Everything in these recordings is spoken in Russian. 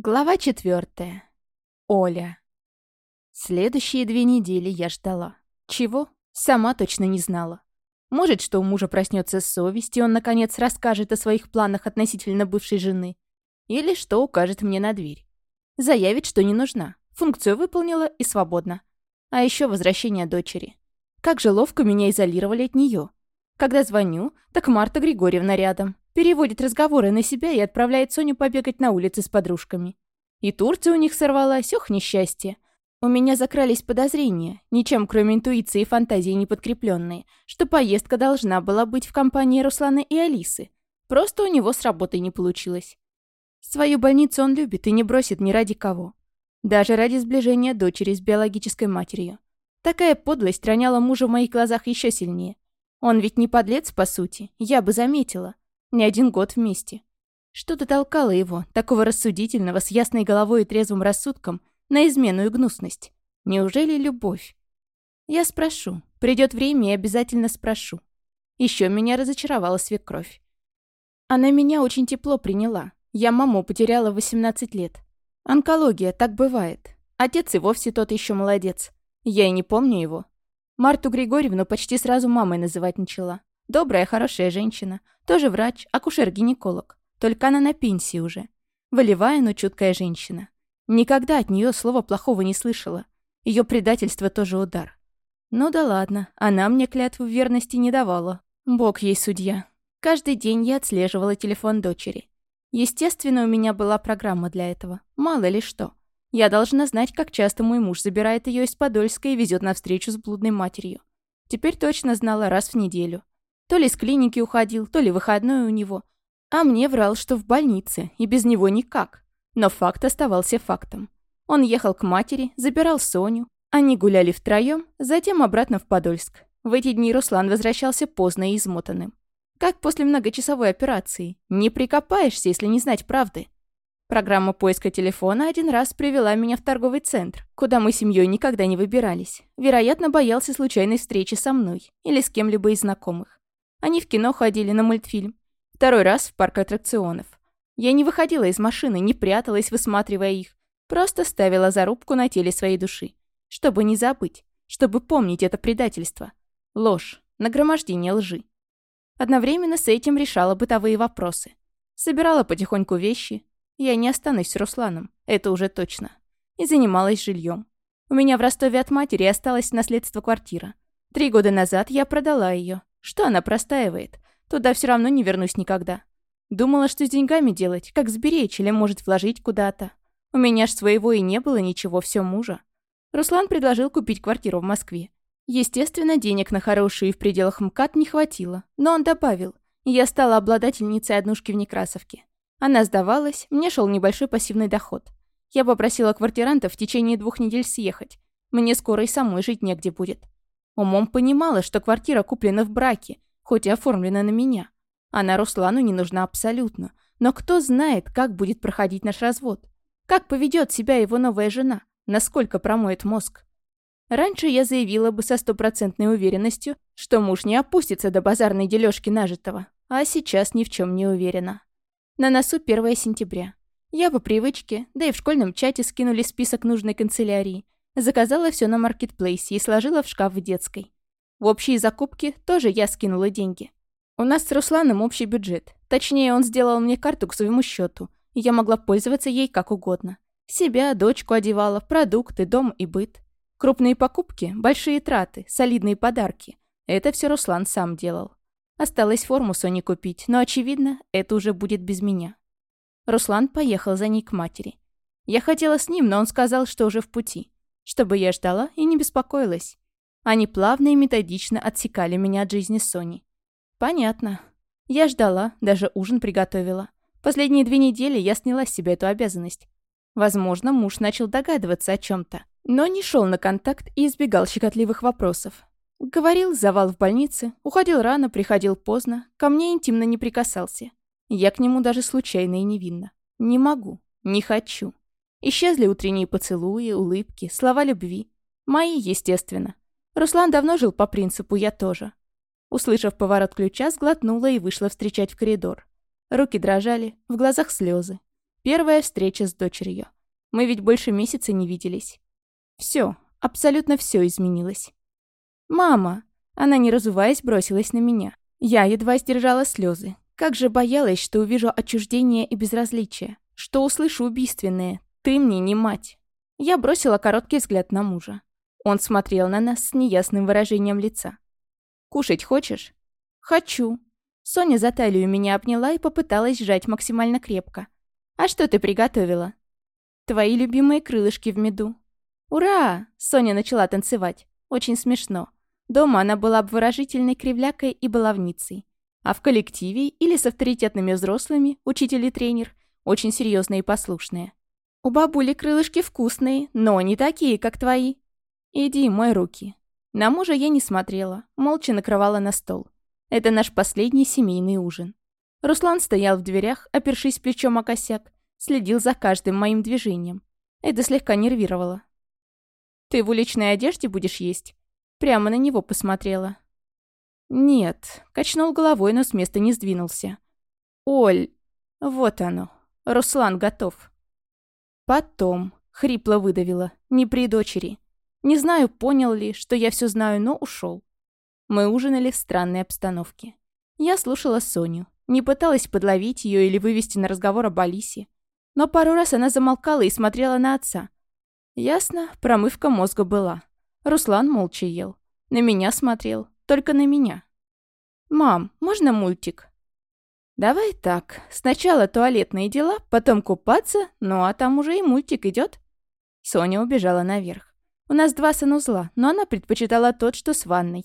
Глава четвертая. Оля. Следующие две недели я ждала. Чего? Сама точно не знала. Может, что у мужа проснется совесть, и он, наконец, расскажет о своих планах относительно бывшей жены. Или что укажет мне на дверь. Заявит, что не нужна. Функцию выполнила и свободна. А еще возвращение дочери. Как же ловко меня изолировали от нее. Когда звоню, так Марта Григорьевна рядом. Переводит разговоры на себя и отправляет Соню побегать на улице с подружками. И Турция у них сорвалась, ох, несчастье. У меня закрались подозрения, ничем кроме интуиции и фантазии не подкрепленные, что поездка должна была быть в компании Русланы и Алисы. Просто у него с работой не получилось. Свою больницу он любит и не бросит ни ради кого. Даже ради сближения дочери с биологической матерью. Такая подлость роняла мужа в моих глазах еще сильнее. Он ведь не подлец, по сути, я бы заметила. Не один год вместе. Что-то толкало его, такого рассудительного, с ясной головой и трезвым рассудком, на измену и гнусность. Неужели любовь? Я спрошу. Придет время и обязательно спрошу. Еще меня разочаровала свекровь. Она меня очень тепло приняла. Я маму потеряла в 18 лет. Онкология, так бывает. Отец и вовсе тот еще молодец. Я и не помню его. Марту Григорьевну почти сразу мамой называть начала. Добрая, хорошая женщина. Тоже врач, акушер-гинеколог. Только она на пенсии уже. Волевая, но чуткая женщина. Никогда от нее слова плохого не слышала. Ее предательство тоже удар. Ну да ладно, она мне клятву верности не давала. Бог ей судья. Каждый день я отслеживала телефон дочери. Естественно, у меня была программа для этого. Мало ли что. Я должна знать, как часто мой муж забирает ее из Подольска и везет на встречу с блудной матерью. Теперь точно знала раз в неделю. То ли с клиники уходил, то ли выходной у него. А мне врал, что в больнице, и без него никак. Но факт оставался фактом. Он ехал к матери, забирал Соню. Они гуляли втроем, затем обратно в Подольск. В эти дни Руслан возвращался поздно и измотанным. Как после многочасовой операции. Не прикопаешься, если не знать правды. Программа поиска телефона один раз привела меня в торговый центр, куда мы семьей никогда не выбирались. Вероятно, боялся случайной встречи со мной или с кем-либо из знакомых. Они в кино ходили на мультфильм. Второй раз в парк аттракционов. Я не выходила из машины, не пряталась, высматривая их. Просто ставила зарубку на теле своей души. Чтобы не забыть. Чтобы помнить это предательство. Ложь. Нагромождение лжи. Одновременно с этим решала бытовые вопросы. Собирала потихоньку вещи. Я не останусь с Русланом, это уже точно. И занималась жильем. У меня в Ростове от матери осталась наследство квартира. Три года назад я продала ее, что она простаивает? Туда все равно не вернусь никогда. Думала, что с деньгами делать, как сберечь или, может, вложить куда-то. У меня ж своего и не было ничего, все мужа. Руслан предложил купить квартиру в Москве. Естественно, денег на хорошую и в пределах МКАД не хватило, но он добавил. Я стала обладательницей однушки в Некрасовке. Она сдавалась, мне шел небольшой пассивный доход. Я попросила квартирантов в течение двух недель съехать. Мне скоро и самой жить негде будет. Умом понимала, что квартира куплена в браке, хоть и оформлена на меня. Она Руслану не нужна абсолютно. Но кто знает, как будет проходить наш развод? Как поведет себя его новая жена? Насколько промоет мозг? Раньше я заявила бы со стопроцентной уверенностью, что муж не опустится до базарной дележки нажитого, а сейчас ни в чем не уверена. На носу 1 сентября. Я по привычке, да и в школьном чате скинули список нужной канцелярии, Заказала все на маркетплейсе и сложила в шкаф в детской. В общие закупки тоже я скинула деньги. У нас с Русланом общий бюджет. Точнее, он сделал мне карту к своему счету, я могла пользоваться ей как угодно. Себя, дочку одевала, продукты, дом и быт. Крупные покупки, большие траты, солидные подарки. Это все Руслан сам делал. Осталось форму Соне купить, но, очевидно, это уже будет без меня. Руслан поехал за ней к матери. Я хотела с ним, но он сказал, что уже в пути чтобы я ждала и не беспокоилась. Они плавно и методично отсекали меня от жизни Сони. Понятно. Я ждала, даже ужин приготовила. Последние две недели я сняла с себя эту обязанность. Возможно, муж начал догадываться о чем то но не шел на контакт и избегал щекотливых вопросов. Говорил, завал в больнице, уходил рано, приходил поздно, ко мне интимно не прикасался. Я к нему даже случайно и невинно. Не могу, не хочу. Исчезли утренние поцелуи, улыбки, слова любви. Мои, естественно. Руслан давно жил по принципу «я тоже». Услышав поворот ключа, сглотнула и вышла встречать в коридор. Руки дрожали, в глазах слезы. Первая встреча с дочерью. Мы ведь больше месяца не виделись. Все, абсолютно все изменилось. «Мама!» Она, не разуваясь, бросилась на меня. Я едва сдержала слезы. Как же боялась, что увижу отчуждение и безразличие. Что услышу убийственное. «Ты мне не мать!» Я бросила короткий взгляд на мужа. Он смотрел на нас с неясным выражением лица. «Кушать хочешь?» «Хочу». Соня за талию меня обняла и попыталась сжать максимально крепко. «А что ты приготовила?» «Твои любимые крылышки в меду». «Ура!» Соня начала танцевать. Очень смешно. Дома она была обворожительной кривлякой и баловницей. А в коллективе или с авторитетными взрослыми, учитель и тренер, очень серьезная и послушная. «У бабули крылышки вкусные, но не такие, как твои». «Иди, мой руки». На мужа я не смотрела, молча накрывала на стол. Это наш последний семейный ужин. Руслан стоял в дверях, опершись плечом о косяк, следил за каждым моим движением. Это слегка нервировало. «Ты в уличной одежде будешь есть?» Прямо на него посмотрела. «Нет», — качнул головой, но с места не сдвинулся. «Оль, вот оно. Руслан готов». «Потом», — хрипло выдавила, — «не при дочери. Не знаю, понял ли, что я все знаю, но ушел. Мы ужинали в странной обстановке. Я слушала Соню, не пыталась подловить ее или вывести на разговор об Алисе. Но пару раз она замолкала и смотрела на отца. Ясно, промывка мозга была. Руслан молча ел. На меня смотрел. Только на меня. «Мам, можно мультик?» «Давай так. Сначала туалетные дела, потом купаться, ну а там уже и мультик идет. Соня убежала наверх. У нас два санузла, но она предпочитала тот, что с ванной.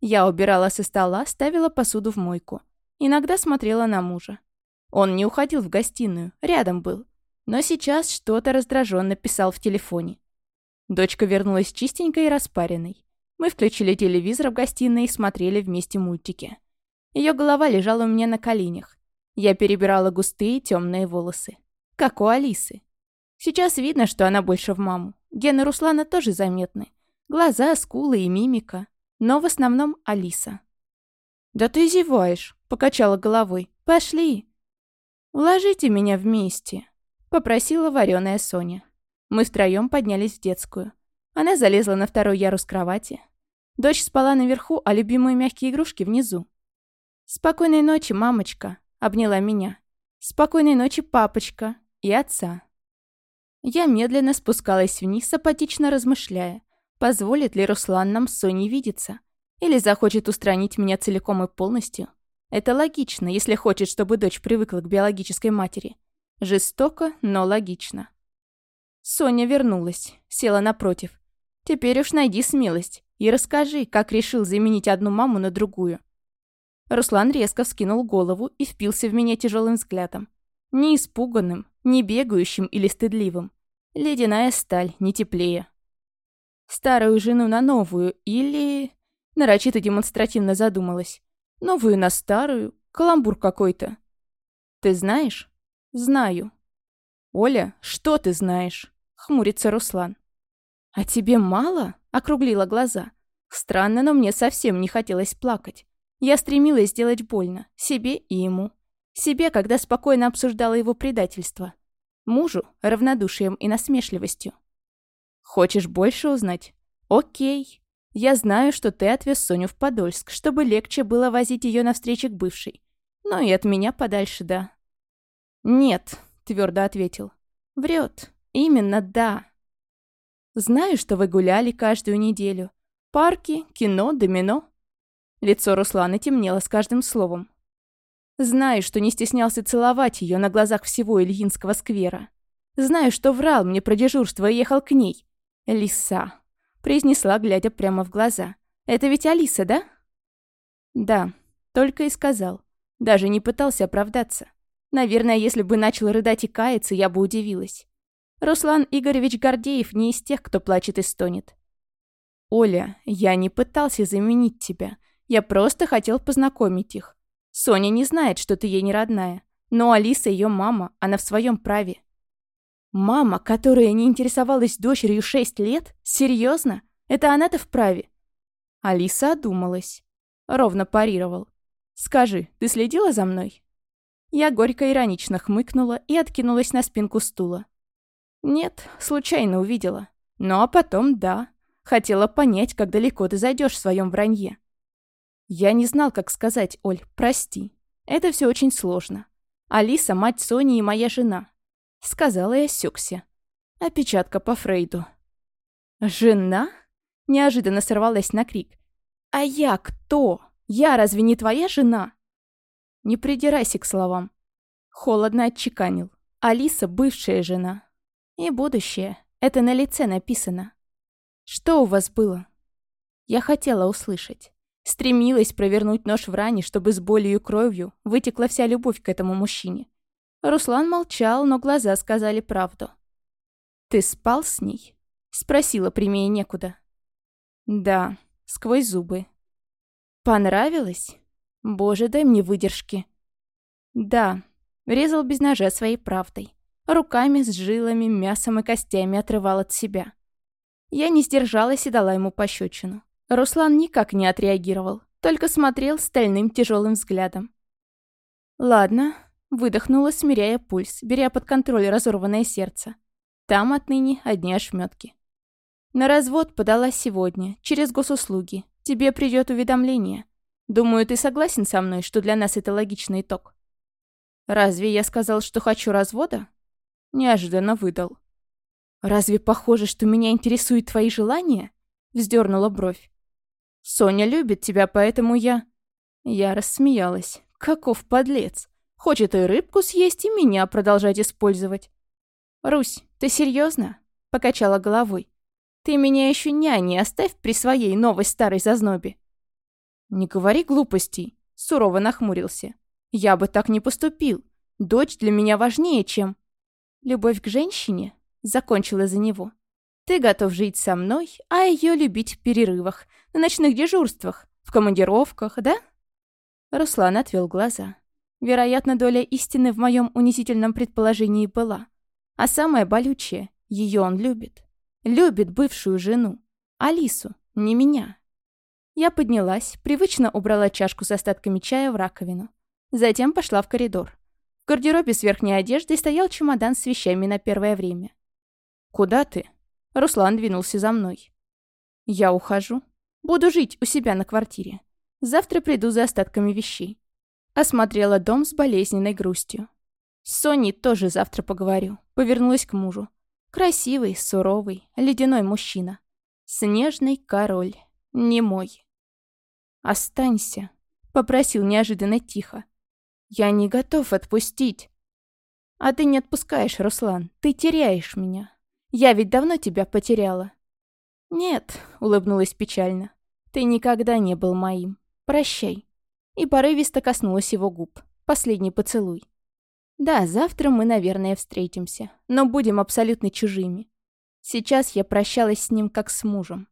Я убирала со стола, ставила посуду в мойку. Иногда смотрела на мужа. Он не уходил в гостиную, рядом был. Но сейчас что-то раздраженно писал в телефоне. Дочка вернулась чистенькой и распаренной. Мы включили телевизор в гостиной и смотрели вместе мультики. Ее голова лежала у меня на коленях. Я перебирала густые темные волосы. Как у Алисы. Сейчас видно, что она больше в маму. Гены Руслана тоже заметны. Глаза, скулы и мимика. Но в основном Алиса. «Да ты зеваешь», — покачала головой. «Пошли». «Уложите меня вместе», — попросила вареная Соня. Мы втроем поднялись в детскую. Она залезла на второй ярус кровати. Дочь спала наверху, а любимые мягкие игрушки внизу. «Спокойной ночи, мамочка», — обняла меня. «Спокойной ночи, папочка и отца». Я медленно спускалась вниз, апатично размышляя, позволит ли Руслан нам с Соней видеться. Или захочет устранить меня целиком и полностью. Это логично, если хочет, чтобы дочь привыкла к биологической матери. Жестоко, но логично. Соня вернулась, села напротив. «Теперь уж найди смелость и расскажи, как решил заменить одну маму на другую». Руслан резко вскинул голову и впился в меня тяжелым взглядом. Не испуганным, не бегающим или стыдливым. Ледяная сталь, не теплее. Старую жену на новую или... Нарочито демонстративно задумалась. Новую на старую. Каламбур какой-то. Ты знаешь? Знаю. Оля, что ты знаешь? Хмурится Руслан. «А тебе мало?» — округлила глаза. Странно, но мне совсем не хотелось плакать. Я стремилась сделать больно. Себе и ему. Себе, когда спокойно обсуждала его предательство. Мужу — равнодушием и насмешливостью. «Хочешь больше узнать? Окей. Я знаю, что ты отвез Соню в Подольск, чтобы легче было возить ее на встречи к бывшей. Но и от меня подальше, да». «Нет», — твердо ответил. Врет. Именно да. Знаю, что вы гуляли каждую неделю. Парки, кино, домино. Лицо Руслана темнело с каждым словом. Знаю, что не стеснялся целовать ее на глазах всего Ильинского сквера. Знаю, что врал мне про дежурство и ехал к ней. Лиса. Произнесла, глядя прямо в глаза. Это ведь Алиса, да? Да. Только и сказал. Даже не пытался оправдаться. Наверное, если бы начал рыдать и каяться, я бы удивилась. Руслан Игоревич Гордеев не из тех, кто плачет и стонет. «Оля, я не пытался заменить тебя. Я просто хотел познакомить их. Соня не знает, что ты ей не родная. Но Алиса ее мама, она в своем праве». «Мама, которая не интересовалась дочерью шесть лет? Серьезно? Это она-то вправе?» Алиса одумалась. Ровно парировал. «Скажи, ты следила за мной?» Я горько-иронично хмыкнула и откинулась на спинку стула. Нет, случайно увидела. Ну а потом, да, хотела понять, как далеко ты зайдешь в своем вранье. Я не знал, как сказать, Оль, прости. Это все очень сложно. Алиса, мать Сони и моя жена. Сказала я сёкся. Опечатка по Фрейду. «Жена?» Неожиданно сорвалась на крик. «А я кто? Я разве не твоя жена?» Не придирайся к словам. Холодно отчеканил. Алиса — бывшая жена. И будущее. Это на лице написано. Что у вас было? Я хотела услышать. Стремилась провернуть нож в ране, чтобы с болью и кровью вытекла вся любовь к этому мужчине. Руслан молчал, но глаза сказали правду. «Ты спал с ней?» — спросила прямее некуда. «Да», — сквозь зубы. «Понравилось? Боже, дай мне выдержки». «Да», — резал без ножа своей правдой. Руками с жилами, мясом и костями отрывал от себя. Я не сдержалась и дала ему пощечину. Руслан никак не отреагировал, только смотрел стальным тяжелым взглядом. «Ладно», — выдохнула, смиряя пульс, беря под контроль разорванное сердце. Там отныне одни ошметки. На развод подала сегодня, через госуслуги. Тебе придет уведомление. Думаю, ты согласен со мной, что для нас это логичный итог. Разве я сказал, что хочу развода? Неожиданно выдал. Разве похоже, что меня интересуют твои желания? Вздернула бровь. Соня любит тебя, поэтому я... Я рассмеялась. Каков подлец. Хочет и рыбку съесть, и меня продолжать использовать. «Русь, ты серьезно? покачала головой. Ты меня еще няней оставь при своей новой старой зазнобе». «Не говори глупостей», — сурово нахмурился. «Я бы так не поступил. Дочь для меня важнее, чем...» «Любовь к женщине?» — закончила за него. «Ты готов жить со мной, а ее любить в перерывах, на ночных дежурствах, в командировках, да?» Руслан отвел глаза. Вероятно, доля истины в моем унизительном предположении была. А самое болючее — ее он любит. Любит бывшую жену. Алису, не меня. Я поднялась, привычно убрала чашку с остатками чая в раковину. Затем пошла в коридор. В гардеробе с верхней одеждой стоял чемодан с вещами на первое время. «Куда ты?» Руслан двинулся за мной. «Я ухожу. Буду жить у себя на квартире. Завтра приду за остатками вещей». Осмотрела дом с болезненной грустью. С Соней тоже завтра поговорю. Повернулась к мужу. Красивый, суровый, ледяной мужчина. Снежный король. Не мой. «Останься», — попросил неожиданно тихо. «Я не готов отпустить». «А ты не отпускаешь, Руслан. Ты теряешь меня. Я ведь давно тебя потеряла». «Нет», — улыбнулась печально. «Ты никогда не был моим. Прощай». И порывисто коснулась его губ. Последний поцелуй. Да, завтра мы, наверное, встретимся, но будем абсолютно чужими. Сейчас я прощалась с ним как с мужем.